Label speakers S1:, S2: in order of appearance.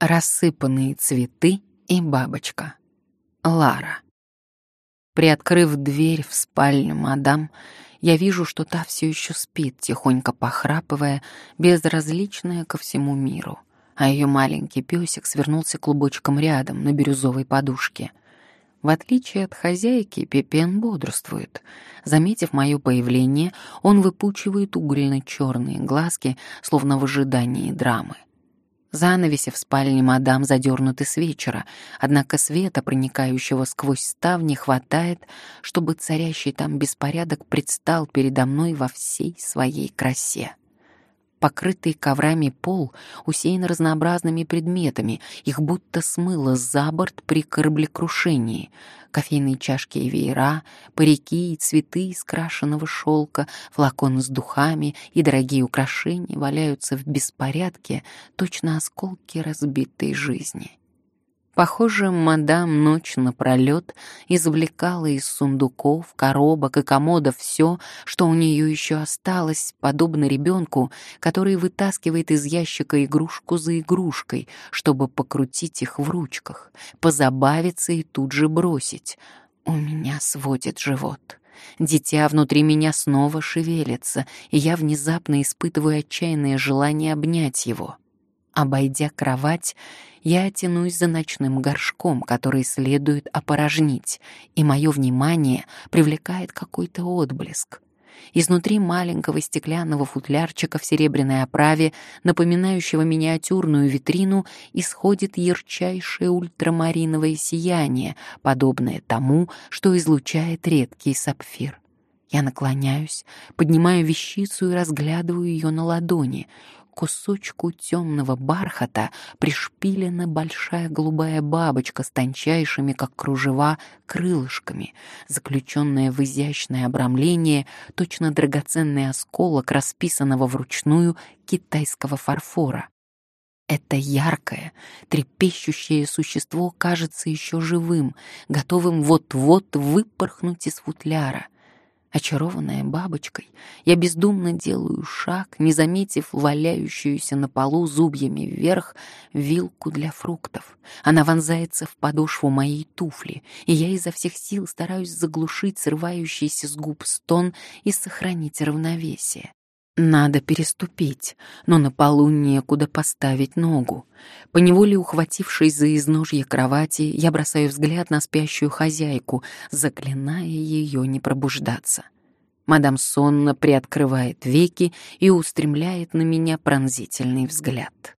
S1: Рассыпанные цветы и бабочка. Лара. Приоткрыв дверь в спальню мадам, я вижу, что та все еще спит, тихонько похрапывая, безразличная ко всему миру, а ее маленький песик свернулся клубочком рядом на бирюзовой подушке. В отличие от хозяйки, Пепен бодрствует. Заметив мое появление, он выпучивает угольно-черные глазки, словно в ожидании драмы. Занавеси в спальне мадам задернуты с вечера, однако света, проникающего сквозь ставни, хватает, чтобы царящий там беспорядок предстал передо мной во всей своей красе. Покрытый коврами пол усеян разнообразными предметами, их будто смыло за борт при кораблекрушении. Кофейные чашки и веера, парики и цветы из крашеного шелка, флаконы с духами и дорогие украшения валяются в беспорядке, точно осколки разбитой жизни. Похоже, мадам ночь напролет извлекала из сундуков, коробок и комодов все, что у нее еще осталось, подобно ребенку, который вытаскивает из ящика игрушку за игрушкой, чтобы покрутить их в ручках, позабавиться и тут же бросить. У меня сводит живот. Дитя внутри меня снова шевелится, и я внезапно испытываю отчаянное желание обнять его. Обойдя кровать, я тянусь за ночным горшком, который следует опорожнить, и мое внимание привлекает какой-то отблеск. Изнутри маленького стеклянного футлярчика в серебряной оправе, напоминающего миниатюрную витрину, исходит ярчайшее ультрамариновое сияние, подобное тому, что излучает редкий сапфир. Я наклоняюсь, поднимаю вещицу и разглядываю ее на ладони кусочку темного бархата пришпилена большая голубая бабочка с тончайшими, как кружева, крылышками, заключенная в изящное обрамление, точно драгоценный осколок расписанного вручную китайского фарфора. Это яркое, трепещущее существо кажется еще живым, готовым вот-вот выпорхнуть из футляра — Очарованная бабочкой, я бездумно делаю шаг, не заметив валяющуюся на полу зубьями вверх вилку для фруктов. Она вонзается в подошву моей туфли, и я изо всех сил стараюсь заглушить срывающийся с губ стон и сохранить равновесие. Надо переступить, но на полу некуда поставить ногу. Поневоле ухватившись за изножье кровати, я бросаю взгляд на спящую хозяйку, заклиная ее не пробуждаться. Мадам сонно приоткрывает веки и устремляет на меня пронзительный взгляд.